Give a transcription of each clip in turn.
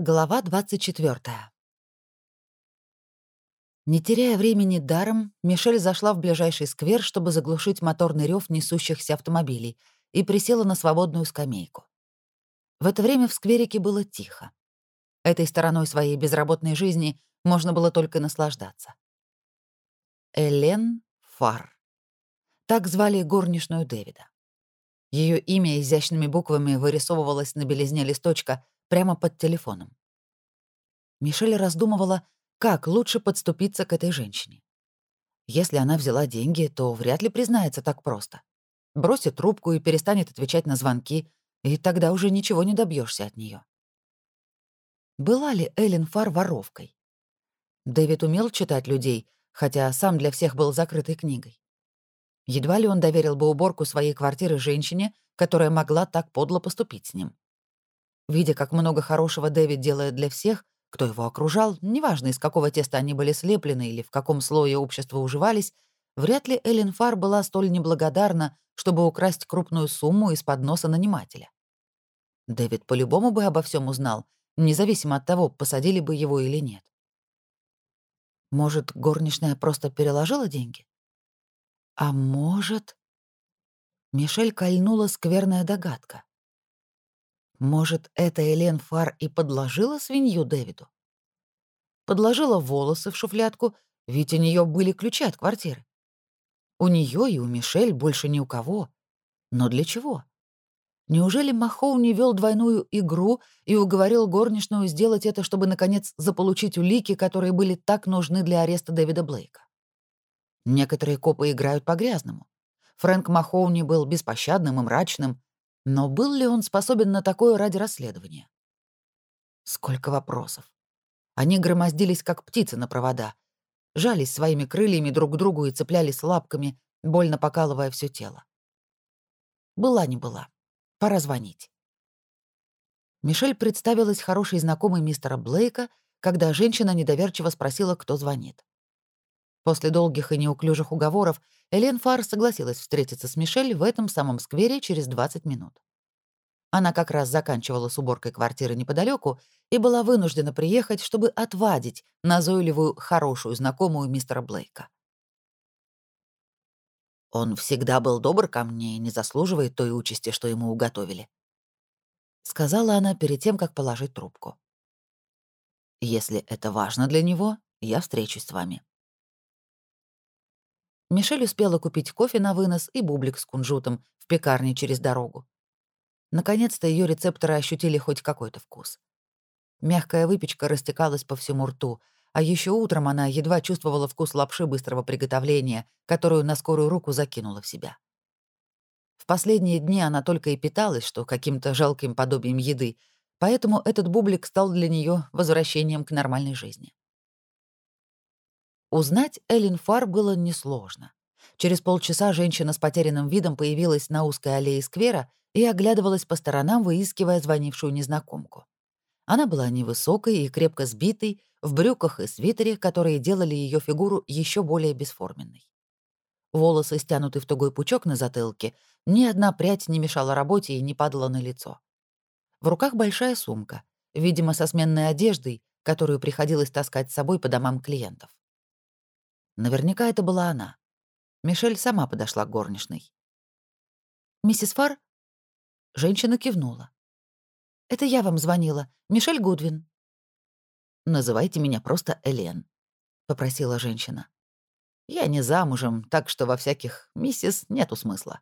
Глава 24. Не теряя времени даром, Мишель зашла в ближайший сквер, чтобы заглушить моторный рев несущихся автомобилей, и присела на свободную скамейку. В это время в скверике было тихо. Этой стороной своей безработной жизни можно было только наслаждаться. Элен Фар. Так звали горничную Дэвида. Ее имя изящными буквами вырисовывалось на белизне листочка — прямо под телефоном. Мишель раздумывала, как лучше подступиться к этой женщине. Если она взяла деньги, то вряд ли признается так просто. Бросит трубку и перестанет отвечать на звонки, и тогда уже ничего не добьешься от нее. Была ли Эллен Фар воровкой? Дэвид умел читать людей, хотя сам для всех был закрытой книгой. Едва ли он доверил бы уборку своей квартиры женщине, которая могла так подло поступить с ним. Видя, как много хорошего Дэвид делает для всех, кто его окружал, неважно, из какого теста они были слеплены или в каком слое общества уживались, вряд ли Эллен Фар была столь неблагодарна, чтобы украсть крупную сумму из-под носа нанимателя. Дэвид по-любому бы обо всем узнал, независимо от того, посадили бы его или нет. Может, горничная просто переложила деньги? А может... Мишель кольнула скверная догадка. Может, это Элен Фар и подложила свинью Дэвиду? Подложила волосы в шуфлядку, ведь у нее были ключи от квартиры. У нее и у Мишель больше ни у кого. Но для чего? Неужели Махоу не вел двойную игру и уговорил горничную сделать это, чтобы, наконец, заполучить улики, которые были так нужны для ареста Дэвида Блейка? Некоторые копы играют по-грязному. Фрэнк Махоуни был беспощадным и мрачным, но был ли он способен на такое ради расследования? Сколько вопросов. Они громоздились, как птицы на провода, жались своими крыльями друг к другу и цеплялись лапками, больно покалывая все тело. Была не была. Пора звонить. Мишель представилась хорошей знакомой мистера Блейка, когда женщина недоверчиво спросила, кто звонит. После долгих и неуклюжих уговоров Элен Фар согласилась встретиться с Мишель в этом самом сквере через 20 минут. Она как раз заканчивала с уборкой квартиры неподалеку и была вынуждена приехать, чтобы отвадить назойливую, хорошую знакомую мистера Блейка. «Он всегда был добр ко мне и не заслуживает той участи, что ему уготовили», — сказала она перед тем, как положить трубку. «Если это важно для него, я встречусь с вами». Мишель успела купить кофе на вынос и бублик с кунжутом в пекарне через дорогу. Наконец-то ее рецепторы ощутили хоть какой-то вкус. Мягкая выпечка растекалась по всему рту, а еще утром она едва чувствовала вкус лапши быстрого приготовления, которую на скорую руку закинула в себя. В последние дни она только и питалась, что каким-то жалким подобием еды, поэтому этот бублик стал для нее возвращением к нормальной жизни. Узнать Эллен Фар было несложно. Через полчаса женщина с потерянным видом появилась на узкой аллее сквера и оглядывалась по сторонам, выискивая звонившую незнакомку. Она была невысокой и крепко сбитой, в брюках и свитере, которые делали ее фигуру еще более бесформенной. Волосы стянуты в тугой пучок на затылке, ни одна прядь не мешала работе и не падала на лицо. В руках большая сумка, видимо, со сменной одеждой, которую приходилось таскать с собой по домам клиентов. Наверняка это была она. Мишель сама подошла к горничной. «Миссис Фар?» Женщина кивнула. «Это я вам звонила. Мишель Гудвин». «Называйте меня просто Элен», — попросила женщина. «Я не замужем, так что во всяких миссис нету смысла».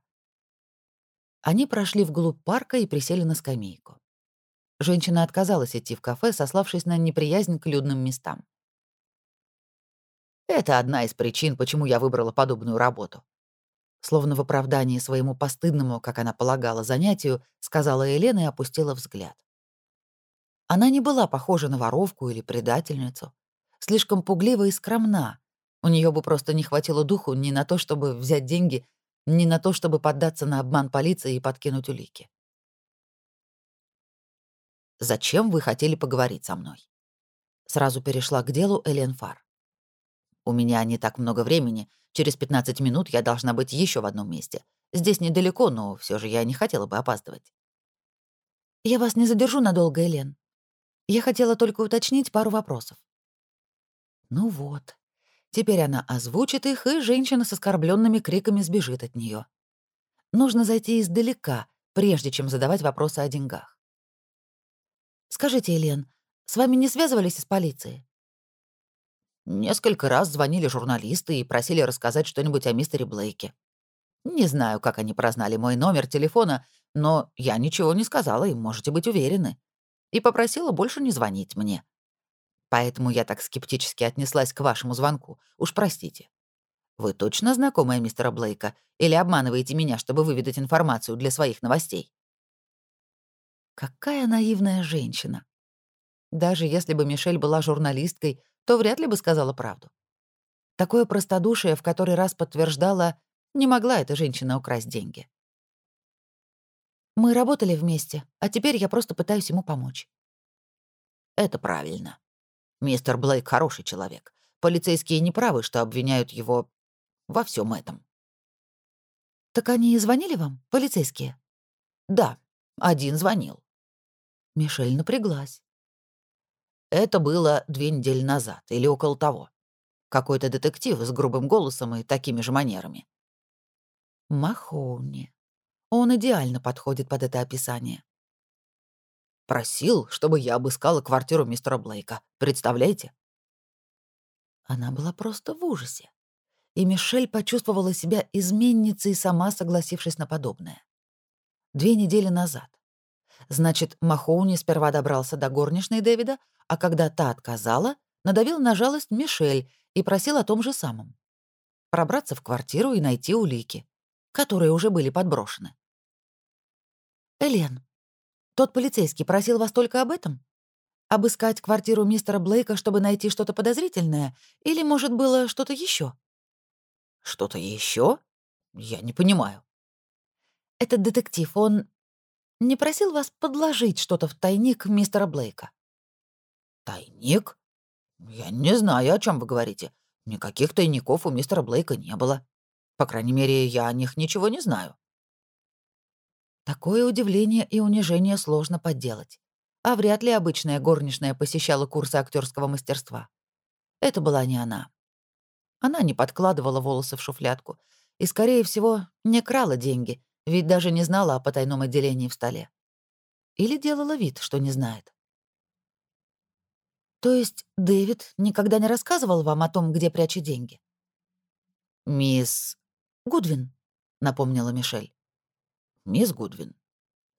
Они прошли вглубь парка и присели на скамейку. Женщина отказалась идти в кафе, сославшись на неприязнь к людным местам. Это одна из причин, почему я выбрала подобную работу. Словно в оправдании своему постыдному, как она полагала, занятию, сказала Елена и опустила взгляд. Она не была похожа на воровку или предательницу. Слишком пуглива и скромна. У нее бы просто не хватило духу ни на то, чтобы взять деньги, ни на то, чтобы поддаться на обман полиции и подкинуть улики. «Зачем вы хотели поговорить со мной?» Сразу перешла к делу Элен Фар. У меня не так много времени. Через 15 минут я должна быть еще в одном месте. Здесь недалеко, но все же я не хотела бы опаздывать. Я вас не задержу надолго, Элен. Я хотела только уточнить пару вопросов. Ну вот. Теперь она озвучит их, и женщина с оскорбленными криками сбежит от нее. Нужно зайти издалека, прежде чем задавать вопросы о деньгах. «Скажите, Елен, с вами не связывались из полиции?» Несколько раз звонили журналисты и просили рассказать что-нибудь о мистере Блейке. Не знаю, как они прознали мой номер телефона, но я ничего не сказала, и можете быть уверены. И попросила больше не звонить мне. Поэтому я так скептически отнеслась к вашему звонку. Уж простите. Вы точно знакомая мистера Блейка или обманываете меня, чтобы выведать информацию для своих новостей? Какая наивная женщина. Даже если бы Мишель была журналисткой, то вряд ли бы сказала правду. Такое простодушие в который раз подтверждало, не могла эта женщина украсть деньги. Мы работали вместе, а теперь я просто пытаюсь ему помочь. Это правильно. Мистер Блейк хороший человек. Полицейские не правы, что обвиняют его во всем этом. Так они и звонили вам, полицейские? Да, один звонил. Мишель напряглась. Это было две недели назад или около того. Какой-то детектив с грубым голосом и такими же манерами. Махоуни. Он идеально подходит под это описание. Просил, чтобы я обыскала квартиру мистера Блейка. Представляете? Она была просто в ужасе. И Мишель почувствовала себя изменницей, сама согласившись на подобное. Две недели назад. Значит, Махоуни сперва добрался до горничной Дэвида, а когда та отказала, надавил на жалость Мишель и просил о том же самом. Пробраться в квартиру и найти улики, которые уже были подброшены. «Элен, тот полицейский просил вас только об этом? Обыскать квартиру мистера Блейка, чтобы найти что-то подозрительное? Или, может, было что-то еще? Что-то еще? Я не понимаю. Этот детектив, он не просил вас подложить что-то в тайник мистера Блейка? Тайник? Я не знаю, о чем вы говорите. Никаких тайников у мистера Блейка не было. По крайней мере, я о них ничего не знаю. Такое удивление и унижение сложно подделать. А вряд ли обычная горничная посещала курсы актерского мастерства. Это была не она. Она не подкладывала волосы в шуфлядку и, скорее всего, не крала деньги, ведь даже не знала о потайном отделении в столе. Или делала вид, что не знает. То есть Дэвид никогда не рассказывал вам о том, где прячет деньги? «Мисс Гудвин», — напомнила Мишель. «Мисс Гудвин,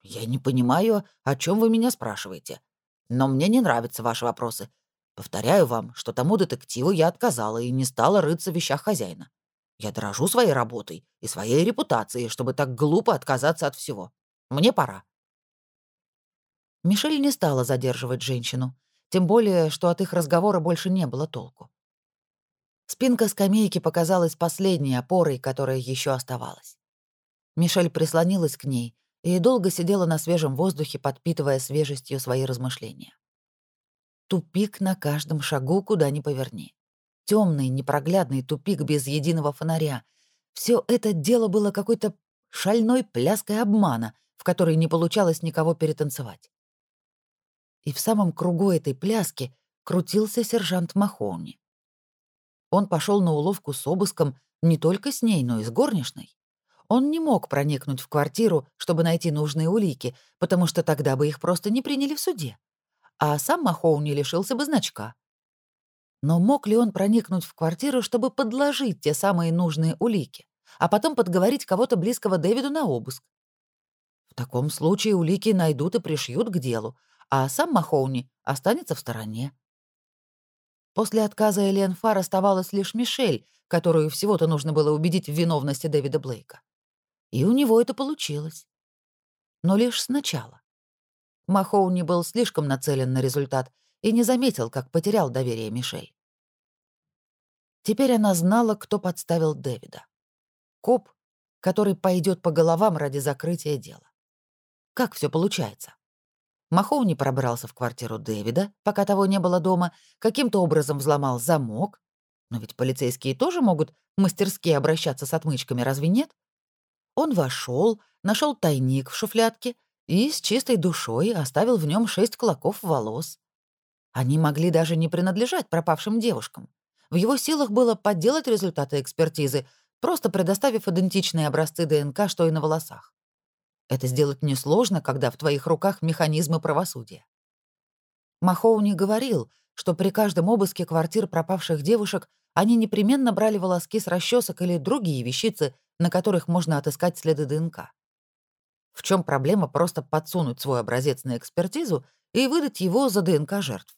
я не понимаю, о чем вы меня спрашиваете. Но мне не нравятся ваши вопросы. Повторяю вам, что тому детективу я отказала и не стала рыться в вещах хозяина. Я дорожу своей работой и своей репутацией, чтобы так глупо отказаться от всего. Мне пора». Мишель не стала задерживать женщину, тем более, что от их разговора больше не было толку. Спинка скамейки показалась последней опорой, которая еще оставалась. Мишель прислонилась к ней и долго сидела на свежем воздухе, подпитывая свежестью свои размышления. Тупик на каждом шагу, куда ни поверни. Темный, непроглядный тупик без единого фонаря. Все это дело было какой-то шальной пляской обмана, в которой не получалось никого перетанцевать. И в самом кругу этой пляски крутился сержант Махоуни. Он пошел на уловку с обыском не только с ней, но и с горничной. Он не мог проникнуть в квартиру, чтобы найти нужные улики, потому что тогда бы их просто не приняли в суде. А сам Махоуни лишился бы значка. Но мог ли он проникнуть в квартиру, чтобы подложить те самые нужные улики, а потом подговорить кого-то близкого Дэвиду на обыск? В таком случае улики найдут и пришьют к делу, а сам Махоуни останется в стороне. После отказа Элен Фар оставалась лишь Мишель, которую всего-то нужно было убедить в виновности Дэвида Блейка. И у него это получилось. Но лишь сначала. Махоуни был слишком нацелен на результат и не заметил, как потерял доверие Мишель. Теперь она знала, кто подставил Дэвида. Коп, который пойдет по головам ради закрытия дела. Как все получается? Махоуни пробрался в квартиру Дэвида, пока того не было дома, каким-то образом взломал замок. Но ведь полицейские тоже могут мастерски обращаться с отмычками, разве нет? Он вошел, нашел тайник в шуфлядке и с чистой душой оставил в нем шесть клоков волос. Они могли даже не принадлежать пропавшим девушкам. В его силах было подделать результаты экспертизы, просто предоставив идентичные образцы ДНК, что и на волосах. Это сделать несложно, когда в твоих руках механизмы правосудия. Махоуни говорил, что при каждом обыске квартир пропавших девушек они непременно брали волоски с расчесок или другие вещицы, на которых можно отыскать следы ДНК. В чем проблема просто подсунуть свой образец на экспертизу и выдать его за ДНК жертв?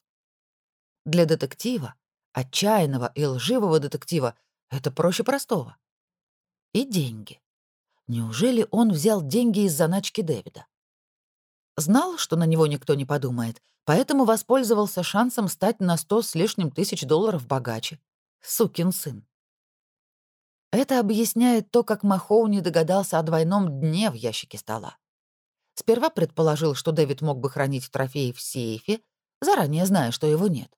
Для детектива, отчаянного и лживого детектива, это проще простого. И деньги. Неужели он взял деньги из заначки Дэвида? Знал, что на него никто не подумает, поэтому воспользовался шансом стать на сто с лишним тысяч долларов богаче. Сукин сын. Это объясняет то, как Махоуни догадался о двойном дне в ящике стола. Сперва предположил, что Дэвид мог бы хранить трофеи в сейфе, заранее зная, что его нет.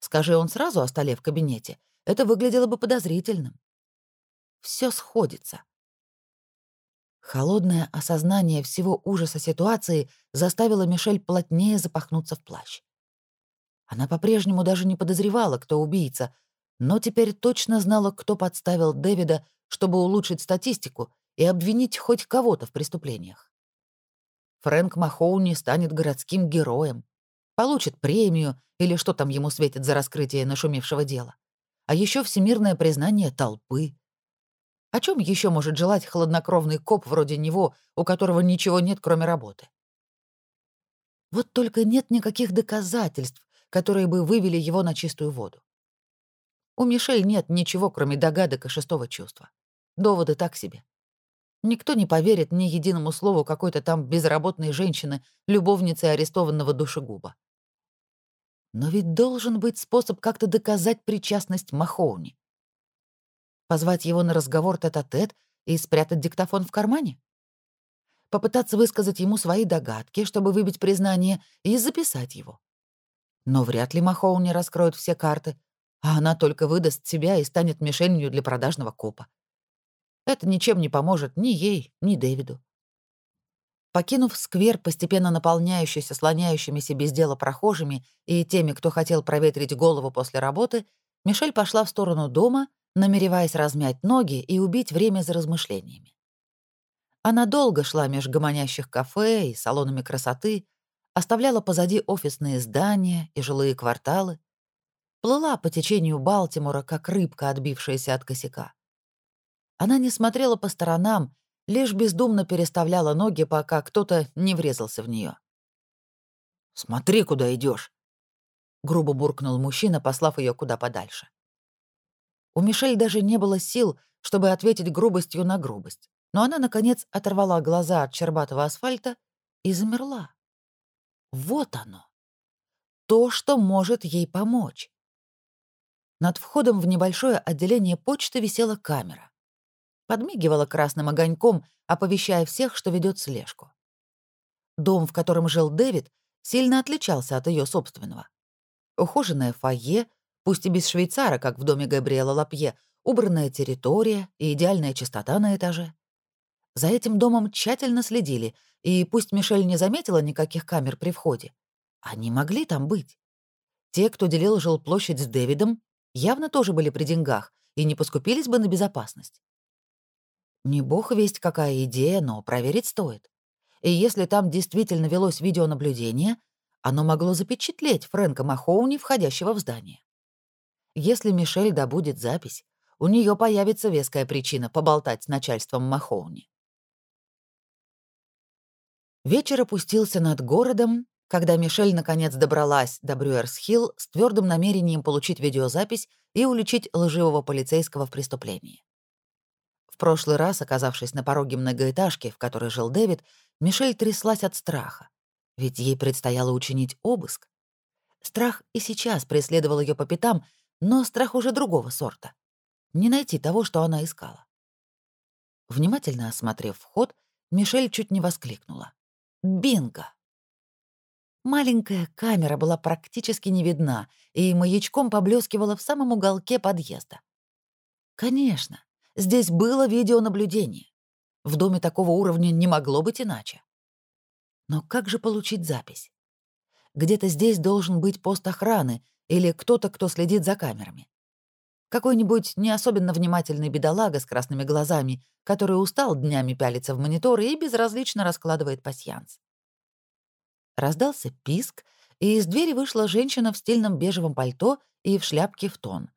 Скажи он сразу о столе в кабинете, это выглядело бы подозрительным. Все сходится. Холодное осознание всего ужаса ситуации заставило Мишель плотнее запахнуться в плащ. Она по-прежнему даже не подозревала, кто убийца, но теперь точно знала, кто подставил Дэвида, чтобы улучшить статистику и обвинить хоть кого-то в преступлениях. Фрэнк Махоуни станет городским героем, получит премию или что там ему светит за раскрытие нашумевшего дела. А еще всемирное признание толпы. О чем еще может желать хладнокровный коп вроде него, у которого ничего нет, кроме работы? Вот только нет никаких доказательств, которые бы вывели его на чистую воду. У Мишель нет ничего, кроме догадок и шестого чувства. Доводы так себе. Никто не поверит ни единому слову какой-то там безработной женщины, любовницы арестованного душегуба. Но ведь должен быть способ как-то доказать причастность Махоуни. Позвать его на разговор тет-а-тет -тет и спрятать диктофон в кармане? Попытаться высказать ему свои догадки, чтобы выбить признание, и записать его. Но вряд ли Махоуни раскроет все карты, а она только выдаст себя и станет мишенью для продажного копа. Это ничем не поможет ни ей, ни Дэвиду. Покинув сквер, постепенно наполняющийся слоняющимися без дела прохожими и теми, кто хотел проветрить голову после работы, Мишель пошла в сторону дома, намереваясь размять ноги и убить время за размышлениями. Она долго шла меж гомонящих кафе и салонами красоты, оставляла позади офисные здания и жилые кварталы, плыла по течению Балтимора, как рыбка, отбившаяся от косяка. Она не смотрела по сторонам, лишь бездумно переставляла ноги, пока кто-то не врезался в нее. «Смотри, куда идешь, грубо буркнул мужчина, послав ее куда подальше. У Мишель даже не было сил, чтобы ответить грубостью на грубость, но она, наконец, оторвала глаза от чербатого асфальта и замерла. Вот оно. То, что может ей помочь. Над входом в небольшое отделение почты висела камера подмигивала красным огоньком, оповещая всех, что ведет слежку. Дом, в котором жил Дэвид, сильно отличался от ее собственного. Ухоженное фойе, пусть и без швейцара, как в доме Габриэла Лапье, убранная территория и идеальная чистота на этаже. За этим домом тщательно следили, и пусть Мишель не заметила никаких камер при входе, они могли там быть. Те, кто делил жилплощадь с Дэвидом, явно тоже были при деньгах и не поскупились бы на безопасность. Не бог весть какая идея, но проверить стоит. И если там действительно велось видеонаблюдение, оно могло запечатлеть Фрэнка Махоуни, входящего в здание. Если Мишель добудет запись, у нее появится веская причина поболтать с начальством Махоуни. Вечер опустился над городом, когда Мишель наконец добралась до Брюерс-Хилл с твердым намерением получить видеозапись и уличить лживого полицейского в преступлении прошлый раз, оказавшись на пороге многоэтажки, в которой жил Дэвид, Мишель тряслась от страха, ведь ей предстояло учинить обыск. Страх и сейчас преследовал ее по пятам, но страх уже другого сорта. Не найти того, что она искала. Внимательно осмотрев вход, Мишель чуть не воскликнула. «Бинго!» Маленькая камера была практически не видна и маячком поблескивала в самом уголке подъезда. Конечно, Здесь было видеонаблюдение. В доме такого уровня не могло быть иначе. Но как же получить запись? где-то здесь должен быть пост охраны или кто-то, кто следит за камерами. Какой-нибудь не особенно внимательный бедолага с красными глазами, который устал днями пялиться в мониторы и безразлично раскладывает пасьянс. Раздался писк, и из двери вышла женщина в стильном бежевом пальто и в шляпке в тон.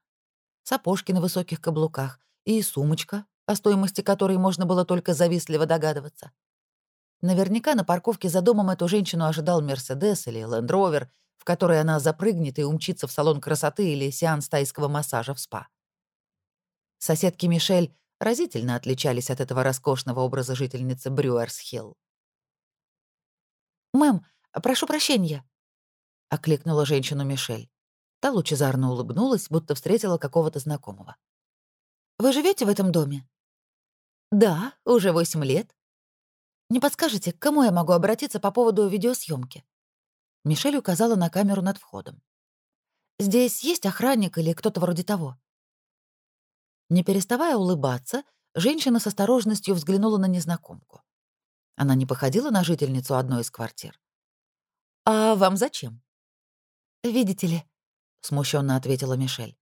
Сапожки на высоких каблуках и сумочка, о стоимости которой можно было только завистливо догадываться. Наверняка на парковке за домом эту женщину ожидал Мерседес или Лендровер, в который она запрыгнет и умчится в салон красоты или сеанс тайского массажа в спа. Соседки Мишель разительно отличались от этого роскошного образа жительницы Брюерс-Хилл. «Мэм, прошу прощения», — окликнула женщину Мишель. Та лучезарно улыбнулась, будто встретила какого-то знакомого. «Вы живете в этом доме?» «Да, уже восемь лет», не подскажете, к кому я могу обратиться по поводу видеосъемки? Мишель указала на камеру над входом. «Здесь есть охранник или кто-то вроде того?» Не переставая улыбаться, женщина с осторожностью взглянула на незнакомку. Она не походила на жительницу одной из квартир. «А вам зачем?» «Видите ли», — смущенно ответила Мишель.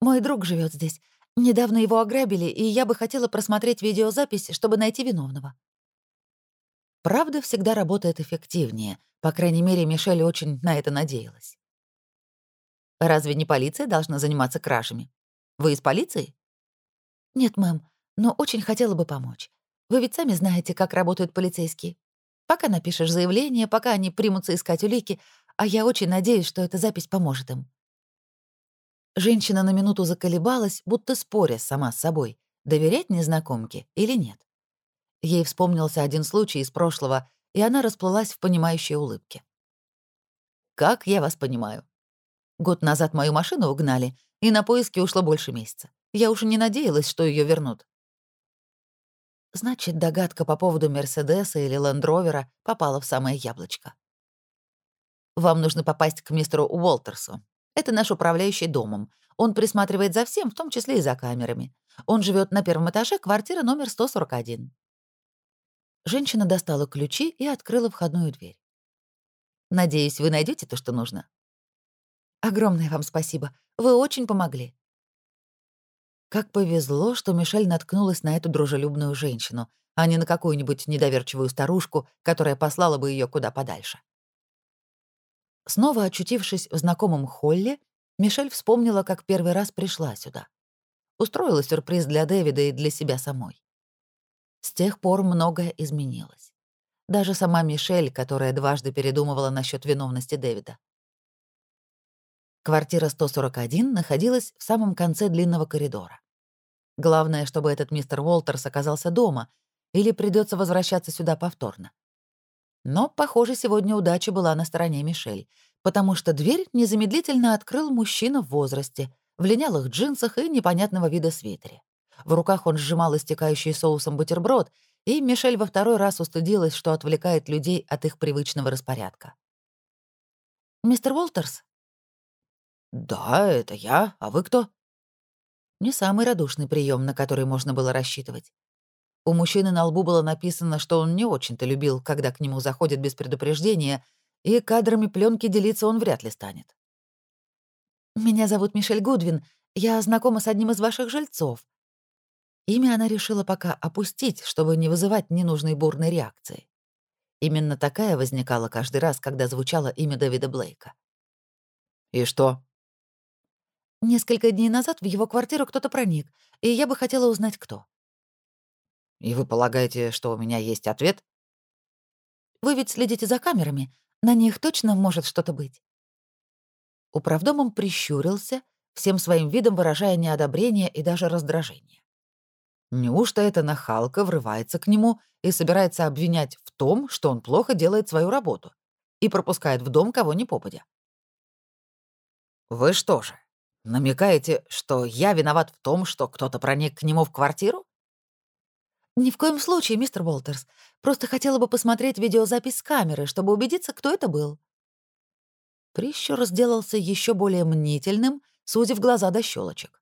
«Мой друг живет здесь. Недавно его ограбили, и я бы хотела просмотреть видеозапись, чтобы найти виновного». Правда всегда работает эффективнее. По крайней мере, Мишель очень на это надеялась. «Разве не полиция должна заниматься кражами? Вы из полиции?» «Нет, мэм, но очень хотела бы помочь. Вы ведь сами знаете, как работают полицейские. Пока напишешь заявление, пока они примутся искать улики, а я очень надеюсь, что эта запись поможет им». Женщина на минуту заколебалась, будто споря сама с собой, доверять незнакомке или нет. Ей вспомнился один случай из прошлого, и она расплылась в понимающей улыбке. «Как я вас понимаю. Год назад мою машину угнали, и на поиски ушло больше месяца. Я уже не надеялась, что ее вернут». Значит, догадка по поводу Мерседеса или Лендровера попала в самое яблочко. «Вам нужно попасть к мистеру Уолтерсу. Это наш управляющий домом. Он присматривает за всем, в том числе и за камерами. Он живет на первом этаже, квартира номер 141. Женщина достала ключи и открыла входную дверь. «Надеюсь, вы найдете то, что нужно?» «Огромное вам спасибо. Вы очень помогли». Как повезло, что Мишель наткнулась на эту дружелюбную женщину, а не на какую-нибудь недоверчивую старушку, которая послала бы ее куда подальше. Снова очутившись в знакомом холле, Мишель вспомнила, как первый раз пришла сюда. Устроила сюрприз для Дэвида и для себя самой. С тех пор многое изменилось. Даже сама Мишель, которая дважды передумывала насчет виновности Дэвида. Квартира 141 находилась в самом конце длинного коридора. Главное, чтобы этот мистер Уолтерс оказался дома, или придется возвращаться сюда повторно. Но, похоже, сегодня удача была на стороне Мишель, потому что дверь незамедлительно открыл мужчина в возрасте, в линялых джинсах и непонятного вида свитере. В руках он сжимал истекающий соусом бутерброд, и Мишель во второй раз устыдилась, что отвлекает людей от их привычного распорядка. «Мистер Уолтерс?» «Да, это я. А вы кто?» Не самый радушный прием, на который можно было рассчитывать. У мужчины на лбу было написано, что он не очень-то любил, когда к нему заходят без предупреждения, и кадрами пленки делиться он вряд ли станет. «Меня зовут Мишель Гудвин. Я знакома с одним из ваших жильцов. Имя она решила пока опустить, чтобы не вызывать ненужной бурной реакции. Именно такая возникала каждый раз, когда звучало имя Дэвида Блейка. «И что?» Несколько дней назад в его квартиру кто-то проник, и я бы хотела узнать, кто. «И вы полагаете, что у меня есть ответ?» «Вы ведь следите за камерами. На них точно может что-то быть». Управдомом прищурился, всем своим видом выражая неодобрение и даже раздражение. Неужто эта нахалка врывается к нему и собирается обвинять в том, что он плохо делает свою работу и пропускает в дом кого ни попадя? Вы что же, намекаете, что я виноват в том, что кто-то проник к нему в квартиру? Ни в коем случае, мистер Уолтерс. Просто хотела бы посмотреть видеозапись с камеры, чтобы убедиться, кто это был. Прищур сделался еще более мнительным, сузив глаза до щелочек.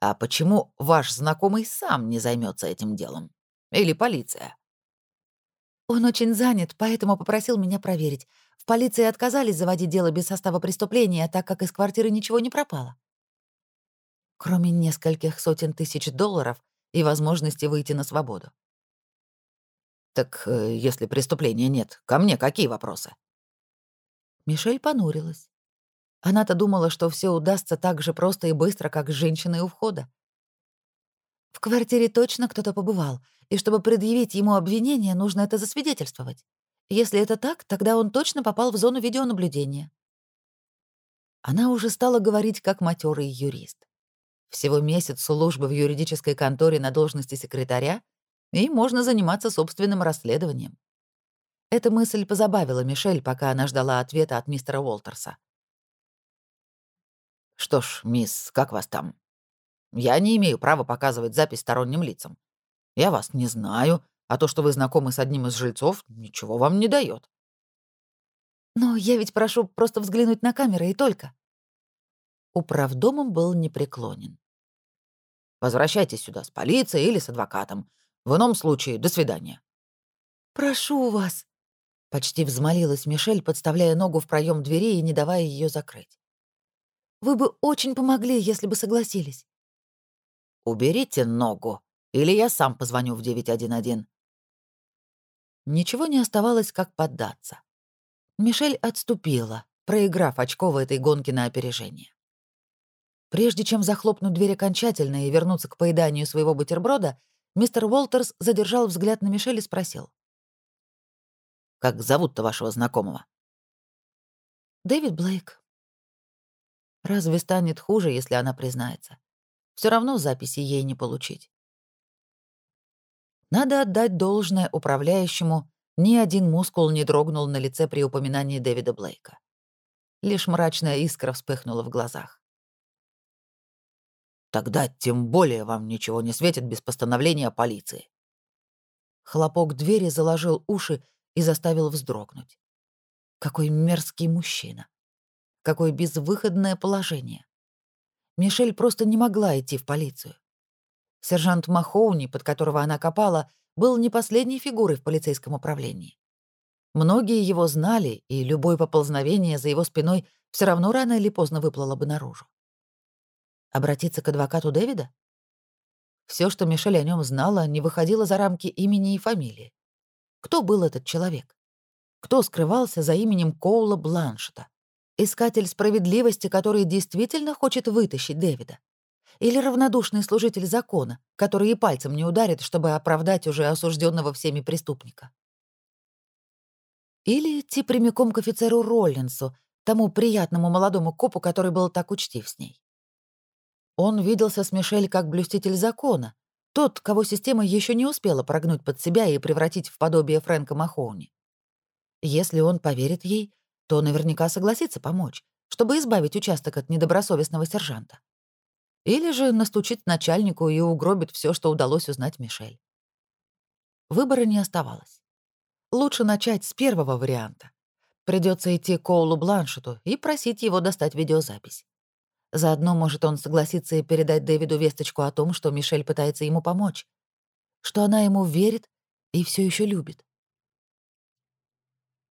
А почему ваш знакомый сам не займется этим делом? Или полиция? Он очень занят, поэтому попросил меня проверить. полиции отказались заводить дело без состава преступления, так как из квартиры ничего не пропало. Кроме нескольких сотен тысяч долларов и возможности выйти на свободу. «Так э, если преступления нет, ко мне какие вопросы?» Мишель понурилась. Она-то думала, что все удастся так же просто и быстро, как с женщиной у входа. В квартире точно кто-то побывал, и чтобы предъявить ему обвинение, нужно это засвидетельствовать. Если это так, тогда он точно попал в зону видеонаблюдения. Она уже стала говорить как матерый юрист. Всего месяц службы в юридической конторе на должности секретаря, и можно заниматься собственным расследованием. Эта мысль позабавила Мишель, пока она ждала ответа от мистера Уолтерса. «Что ж, мисс, как вас там? Я не имею права показывать запись сторонним лицам. Я вас не знаю, а то, что вы знакомы с одним из жильцов, ничего вам не дает. «Но я ведь прошу просто взглянуть на камеры и только». Управдомом был непреклонен. «Возвращайтесь сюда с полицией или с адвокатом. В ином случае, до свидания». «Прошу вас», — почти взмолилась Мишель, подставляя ногу в проем двери и не давая ее закрыть. «Вы бы очень помогли, если бы согласились». «Уберите ногу, или я сам позвоню в 911». Ничего не оставалось, как поддаться. Мишель отступила, проиграв очко в этой гонке на опережение. Прежде чем захлопнуть дверь окончательно и вернуться к поеданию своего бутерброда, мистер Уолтерс задержал взгляд на Мишель и спросил. «Как зовут-то вашего знакомого?» «Дэвид Блейк». Разве станет хуже, если она признается? Все равно записи ей не получить. Надо отдать должное управляющему, ни один мускул не дрогнул на лице при упоминании Дэвида Блейка. Лишь мрачная искра вспыхнула в глазах. «Тогда тем более вам ничего не светит без постановления полиции». Хлопок двери заложил уши и заставил вздрогнуть. Какой мерзкий мужчина. Какое безвыходное положение. Мишель просто не могла идти в полицию. Сержант Махоуни, под которого она копала, был не последней фигурой в полицейском управлении. Многие его знали, и любое поползновение за его спиной все равно рано или поздно выплыло бы наружу. Обратиться к адвокату Дэвида? Все, что Мишель о нем знала, не выходило за рамки имени и фамилии. Кто был этот человек? Кто скрывался за именем Коула Бланшета? Искатель справедливости, который действительно хочет вытащить Дэвида? Или равнодушный служитель закона, который и пальцем не ударит, чтобы оправдать уже осужденного всеми преступника? Или идти прямиком к офицеру Роллинсу, тому приятному молодому копу, который был так учтив с ней? Он виделся с Мишель как блюститель закона, тот, кого система еще не успела прогнуть под себя и превратить в подобие Фрэнка Махоуни. Если он поверит ей, то наверняка согласится помочь, чтобы избавить участок от недобросовестного сержанта. Или же настучит начальнику и угробит все, что удалось узнать Мишель. Выбора не оставалось. Лучше начать с первого варианта. Придется идти к Коулу Бланшету и просить его достать видеозапись. Заодно, может, он согласится и передать Дэвиду весточку о том, что Мишель пытается ему помочь, что она ему верит и все еще любит.